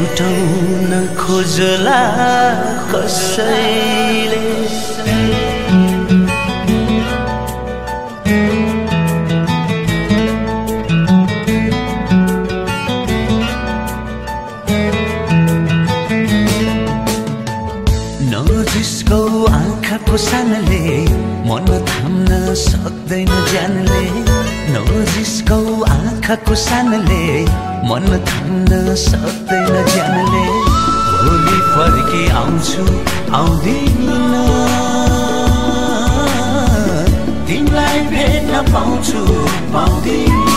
छुटाउन खोजला कसैले। आँखाको सानले मन थाम्न सक्दैन ज्यानले नजिस्कौ आँखाको सानले मन थाम्न सक्दैन ज्यानले भोलि फर्की आउँछु आउँदिन। तिमीलाई भेट्न पाउँछु पाउँदिन।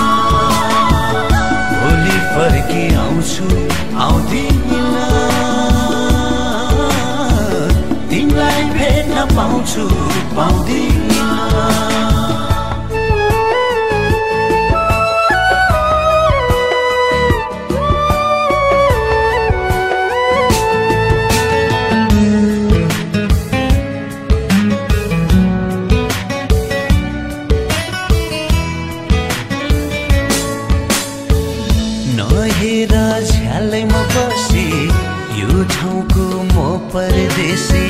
ठाउँको म परदेशी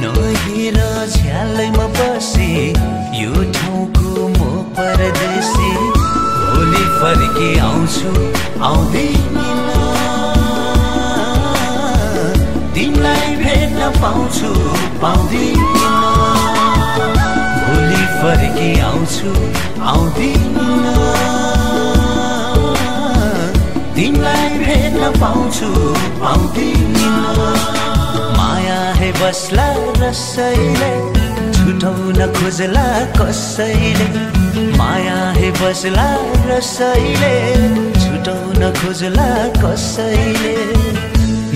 नहेर झ्यालैमा बसी। यो ठाउँको म परदेशी भोलि फर्की आउँछु आउँदिन तिमीलाई भेट्न पाउँछु पाउँदिन भोलि फर्की आउँछु आउँदिन भेट्न पाउँछु। पाउँदिन बस्ला रसैले छुटाउन खोज्ला कसैले। माया हे बस्ला रसैले छुटाउन खोज्ला कसैले।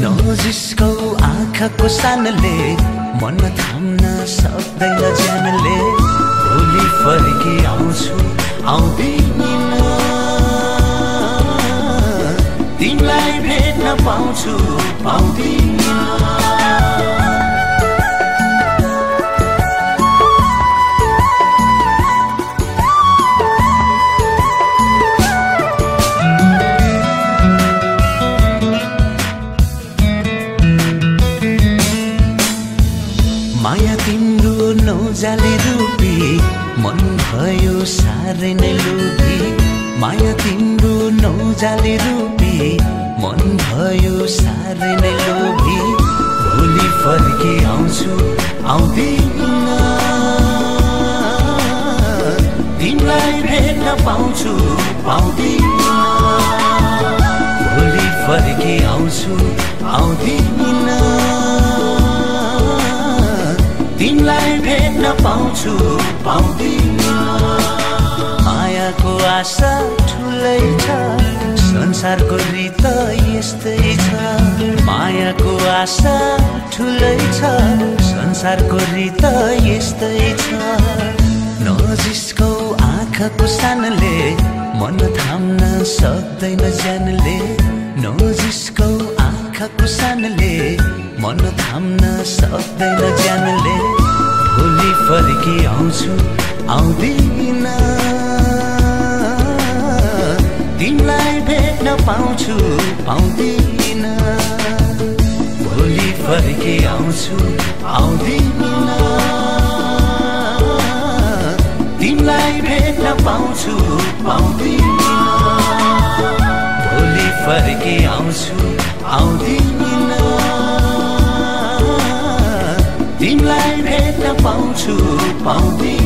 नजिस्कौ आँखाको सानले मन थाम्न सक्दैन ज्यानले। भोलि फर्की आउँछु आउँदिन। पाउँछु पाउँदिन। जाली रूपी मन भयो साह्रै नै लोभी। माया तिम्रो नौजाली रूपी भोलि फर्की आउँछु आउँदिन तिमीलाई भेट्न पाउँछु पाउँदिन मायाको आशा ठुलै छ संसारको रित यस्तै छ। मायाको आशा ठुलै छ संसारको रित यस्तै छ। नजिस्कौ आँखाको सानले मन थाम्न सक्दैन ज्यानले नजिस्कौ आँखाको सानले। मन थाम्न सक्दैन ज्यानले भोलि फर्की आउँछु आउँदिन। तिमीलाई भेट्न पाउँछु पाउँदिन। भोलि फर्की आउँछु आउँदिन। तिमीलाई भेट्न पाउँछु भोलि फर्की आउँछु आउँदिन। तिमीलाई भेट्न पाउँछु पाउँदिन।